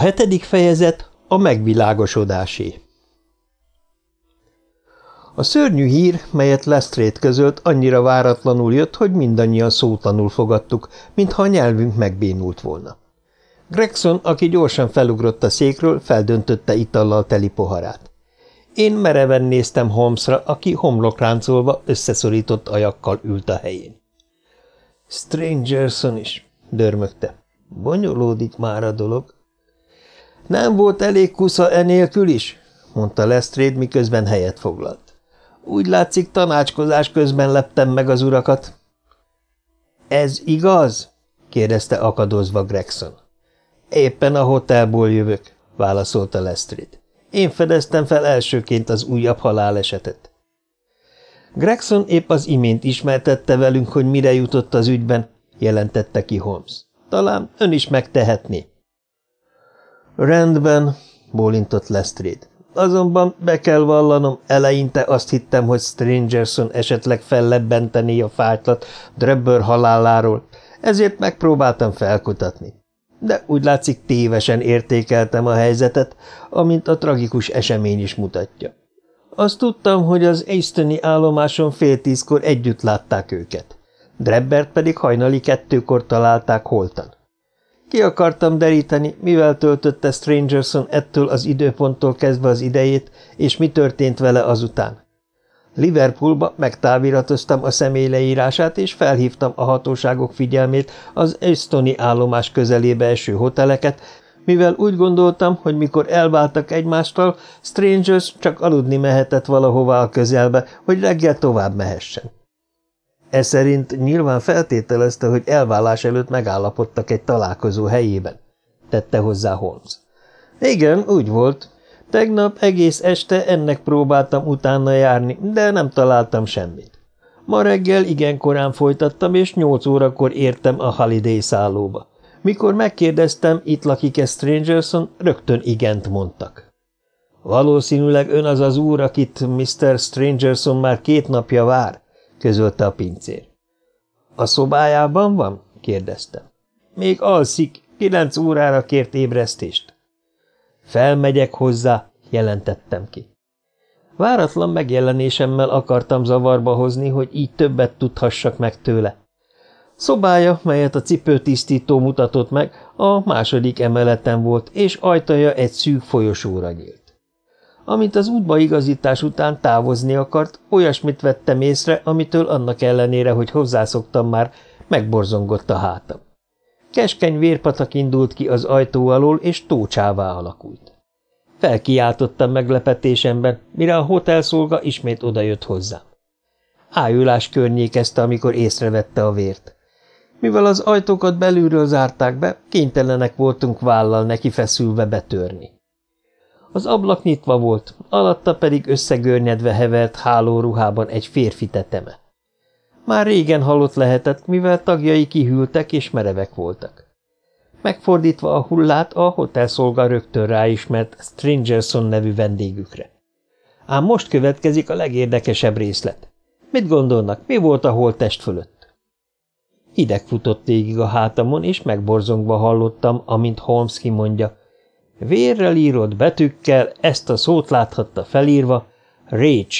hetedik fejezet a megvilágosodásé A szörnyű hír, melyet Lestrade közölt, annyira váratlanul jött, hogy mindannyian szótanul fogadtuk, mintha a nyelvünk megbénult volna. Gregson, aki gyorsan felugrott a székről, feldöntötte itallal teli poharát. Én mereven néztem Holmesra, aki homlokráncolva, összeszorított ajakkal ült a helyén. Strangerson is, dörmögte. Bonyolódik már a dolog. Nem volt elég kusza enélkül is, mondta Lestrade, miközben helyet foglalt. Úgy látszik, tanácskozás közben leptem meg az urakat. Ez igaz? kérdezte akadozva Gregson. Éppen a hotelból jövök, válaszolta Lestrade. Én fedeztem fel elsőként az újabb halálesetet. Gregson épp az imént ismertette velünk, hogy mire jutott az ügyben, jelentette ki Holmes. Talán ön is megtehetné. Rendben, bólintott Lestrade. Azonban be kell vallanom, eleinte azt hittem, hogy Strangerson esetleg fellebbentené a fájtlat Drebber haláláról, ezért megpróbáltam felkutatni. De úgy látszik tévesen értékeltem a helyzetet, amint a tragikus esemény is mutatja. Azt tudtam, hogy az Eastoni állomáson fél tízkor együtt látták őket. Drebbert pedig hajnali kettőkor találták holtan. Ki akartam deríteni, mivel töltötte Strangerson ettől az időponttól kezdve az idejét, és mi történt vele azután. Liverpoolba megtáviratoztam a személy leírását, és felhívtam a hatóságok figyelmét az Estoni állomás közelébe eső hoteleket, mivel úgy gondoltam, hogy mikor elváltak egymástól, Strangers csak aludni mehetett valahová a közelbe, hogy reggel tovább mehessen. Ez szerint nyilván feltételezte, hogy elvállás előtt megállapodtak egy találkozó helyében, tette hozzá Holmes. Igen, úgy volt. Tegnap egész este ennek próbáltam utána járni, de nem találtam semmit. Ma reggel igen korán folytattam, és nyolc órakor értem a Holiday szállóba. Mikor megkérdeztem, itt lakik-e Strangerson, rögtön igent mondtak. Valószínűleg ön az az úr, akit Mr. Strangerson már két napja vár, közölte a pincér. A szobájában van? kérdeztem. Még alszik, kilenc órára kért ébresztést. Felmegyek hozzá, jelentettem ki. Váratlan megjelenésemmel akartam zavarba hozni, hogy így többet tudhassak meg tőle. Szobája, melyet a cipőtisztító mutatott meg, a második emeleten volt, és ajtaja egy szűk folyosóra nyílt. Amint az útbaigazítás után távozni akart, olyasmit vettem észre, amitől annak ellenére, hogy hozzászoktam már, megborzongott a hátam. Keskeny vérpatak indult ki az ajtó alól, és tócsává alakult. Felkiáltottam meglepetésemben, mire a hotelszolga ismét odajött hozzám. Ájulás környékezte, amikor észrevette a vért. Mivel az ajtókat belülről zárták be, kénytelenek voltunk vállal neki feszülve betörni. Az ablak nyitva volt, alatta pedig összegörnyedve hevert hálóruhában egy férfi teteme. Már régen halott lehetett, mivel tagjai kihűltek és merevek voltak. Megfordítva a hullát, a hotelszolga rögtön ráismert Stringerson nevű vendégükre. Ám most következik a legérdekesebb részlet. Mit gondolnak, mi volt a holttest fölött? Hideg futott végig a hátamon, és megborzongva hallottam, amint Holmes kimondja, Vérrel írott betűkkel ezt a szót láthatta felírva, Rage.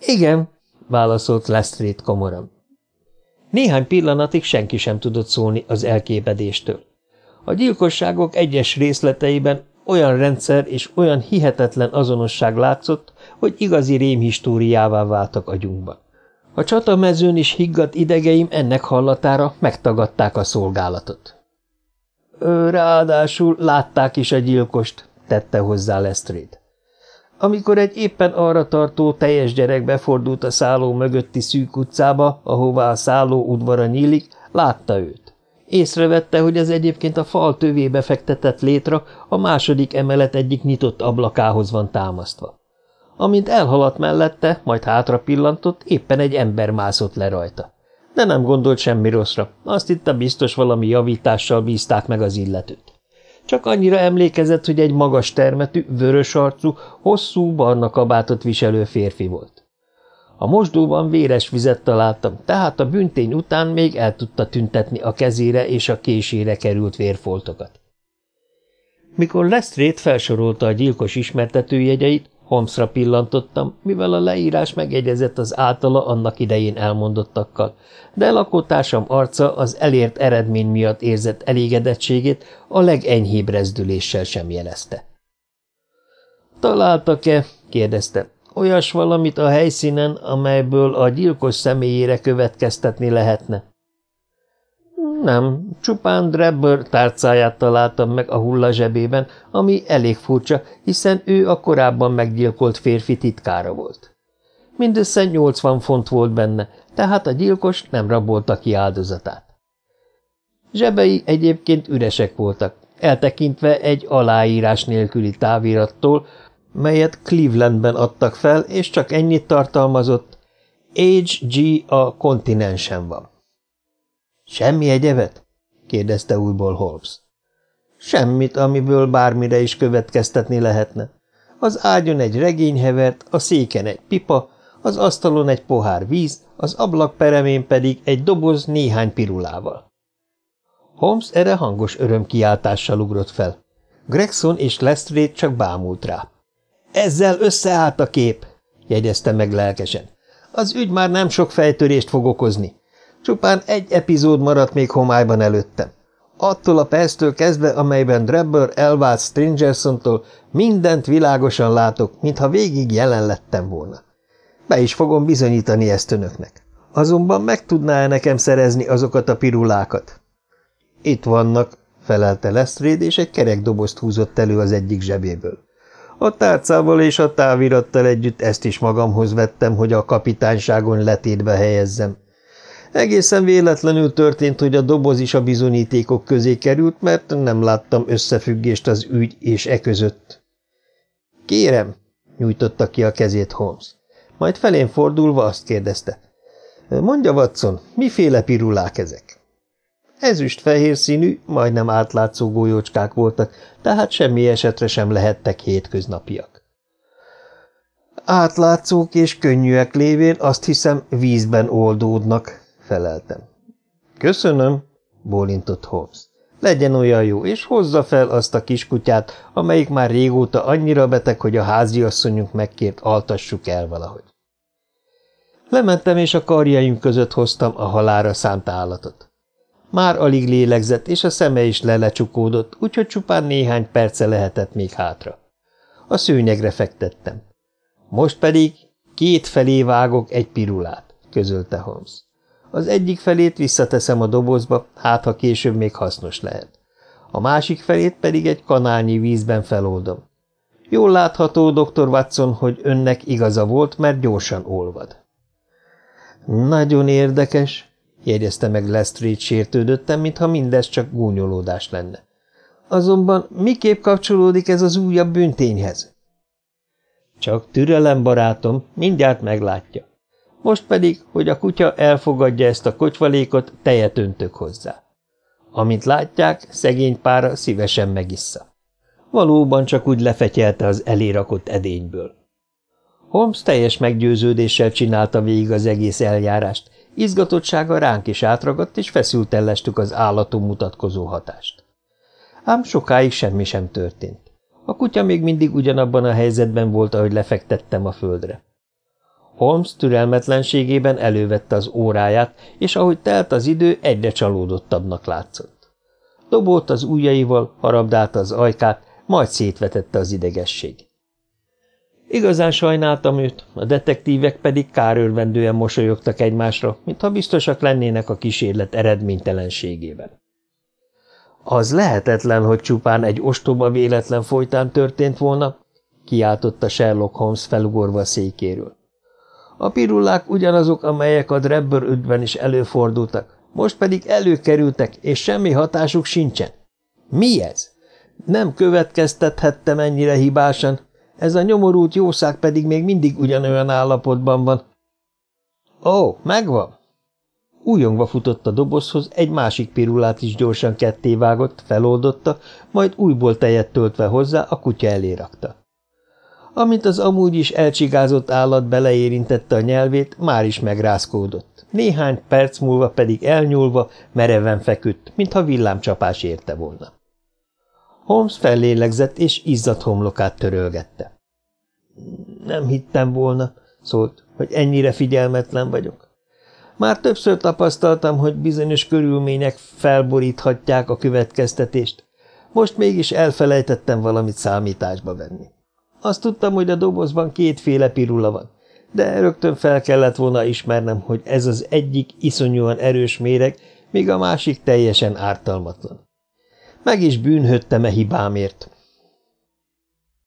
Igen, válaszolt Lestrade komoran. Néhány pillanatig senki sem tudott szólni az elképedéstől. A gyilkosságok egyes részleteiben olyan rendszer és olyan hihetetlen azonosság látszott, hogy igazi rémhistóriává váltak agyunkban. A csatamezőn is higgadt idegeim ennek hallatára megtagadták a szolgálatot. Ráadásul látták is a gyilkost, tette hozzá Lestrade. Amikor egy éppen arra tartó teljes gyerek befordult a szálló mögötti szűk utcába, ahová a szálló udvara nyílik, látta őt. Észrevette, hogy az egyébként a fal tövébe fektetett létra a második emelet egyik nyitott ablakához van támasztva. Amint elhaladt mellette, majd hátra pillantott, éppen egy ember mászott le rajta de nem gondolt semmi rosszra. Azt hitte biztos valami javítással bízták meg az illetőt. Csak annyira emlékezett, hogy egy magas termetű, vörös arcú, hosszú, barna kabátot viselő férfi volt. A mosdóban véres vizet találtam, tehát a büntény után még el tudta tüntetni a kezére és a késére került vérfoltokat. Mikor Lestrade felsorolta a gyilkos ismertetőjegyeit, Holmesra pillantottam, mivel a leírás megegyezett az általa annak idején elmondottakkal, de lakótársam arca az elért eredmény miatt érzett elégedettségét a legenyhébb rezdüléssel sem jelezte. Találtak-e, kérdezte, olyas valamit a helyszínen, amelyből a gyilkos személyére következtetni lehetne? Nem, csupán Drebber tárcáját találtam meg a hulla zsebében, ami elég furcsa, hiszen ő a korábban meggyilkolt férfi titkára volt. Mindössze 80 font volt benne, tehát a gyilkos nem rabolta ki áldozatát. Zsebei egyébként üresek voltak, eltekintve egy aláírás nélküli távirattól, melyet Clevelandben adtak fel, és csak ennyit tartalmazott, H.G. a kontinensen van. Semmi egyebet? kérdezte újból Holmes. Semmit, amiből bármire is következtetni lehetne. Az ágyon egy regény hevert, a széken egy pipa, az asztalon egy pohár víz, az ablakperemén pedig egy doboz néhány pirulával. Holmes erre hangos örömkiáltással ugrott fel. Gregson és Lestrade csak bámult rá. Ezzel összeállt a kép, jegyezte meg lelkesen. Az ügy már nem sok fejtörést fog okozni. Csupán egy epizód maradt még homályban előttem. Attól a perctől kezdve, amelyben Drebber elvált Strangersontól, mindent világosan látok, mintha végig jelen lettem volna. Be is fogom bizonyítani ezt önöknek. Azonban meg tudná-e nekem szerezni azokat a pirulákat? Itt vannak, felelte Lestrade, és egy kerek dobozt húzott elő az egyik zsebéből. A tárcával és a távirattal együtt ezt is magamhoz vettem, hogy a kapitányságon letétbe helyezzem. Egészen véletlenül történt, hogy a doboz is a bizonyítékok közé került, mert nem láttam összefüggést az ügy és e között. Kérem, nyújtotta ki a kezét Holmes. Majd felén fordulva azt kérdezte. Mondja, Watson, miféle pirulák ezek? Ezüst-fehér színű, majdnem átlátszó golyócskák voltak, tehát semmi esetre sem lehettek hétköznapiak. Átlátszók és könnyűek lévén azt hiszem vízben oldódnak, feleltem. Köszönöm, bólintott Holmes. Legyen olyan jó, és hozza fel azt a kiskutyát, amelyik már régóta annyira beteg, hogy a háziasszonyunk megkért, altassuk el valahogy. Lementem, és a karjaim között hoztam a halára szánt állatot. Már alig lélegzett, és a szeme is lelecsukódott, úgyhogy csupán néhány perce lehetett még hátra. A szőnyegre fektettem. Most pedig két felé vágok egy pirulát, közölte Holmes. Az egyik felét visszateszem a dobozba, hát ha később még hasznos lehet. A másik felét pedig egy kanálnyi vízben feloldom. Jól látható, dr. Watson, hogy önnek igaza volt, mert gyorsan olvad. Nagyon érdekes, jegyezte meg Lestrade sértődöttem, mintha mindez csak gúnyolódás lenne. Azonban miképp kapcsolódik ez az újabb büntényhez? Csak türelem, barátom, mindjárt meglátja. Most pedig, hogy a kutya elfogadja ezt a kocsvalékot, tejet öntök hozzá. Amint látják, szegény pára szívesen megissza. Valóban csak úgy lefetyelte az elérakott edényből. Holmes teljes meggyőződéssel csinálta végig az egész eljárást, izgatottsága ránk is átragadt, és feszülten lestük az állaton mutatkozó hatást. Ám sokáig semmi sem történt. A kutya még mindig ugyanabban a helyzetben volt, ahogy lefektettem a földre. Holmes türelmetlenségében elővette az óráját, és ahogy telt az idő, egyre csalódottabbnak látszott. Dobolt az ujjaival, harabdálta az ajkát, majd szétvetette az idegesség. Igazán sajnáltam őt, a detektívek pedig kárörvendően mosolyogtak egymásra, mintha biztosak lennének a kísérlet eredménytelenségében. Az lehetetlen, hogy csupán egy ostoba véletlen folytán történt volna, kiáltotta Sherlock Holmes felugorva székéről. A pirullák ugyanazok, amelyek a Drebber üdben is előfordultak, most pedig előkerültek, és semmi hatásuk sincsen. Mi ez? Nem következtethettem ennyire hibásan, ez a nyomorult jószág pedig még mindig ugyanolyan állapotban van. Ó, megvan! Újongva futott a dobozhoz, egy másik pirulát is gyorsan kettévágott, feloldotta, majd újból tejet töltve hozzá a kutya elé rakta. Amint az amúgy is elcsigázott állat beleérintette a nyelvét, már is megrázkódott. Néhány perc múlva pedig elnyúlva, mereven feküdt, mintha villámcsapás érte volna. Holmes fellélegzett, és izzadt homlokát törölgette. Nem hittem volna, szólt, hogy ennyire figyelmetlen vagyok. Már többször tapasztaltam, hogy bizonyos körülmények felboríthatják a következtetést. Most mégis elfelejtettem valamit számításba venni. Azt tudtam, hogy a dobozban kétféle pirula van, de rögtön fel kellett volna ismernem, hogy ez az egyik iszonyúan erős méreg, míg a másik teljesen ártalmatlan. Meg is bűnhöttem e hibámért.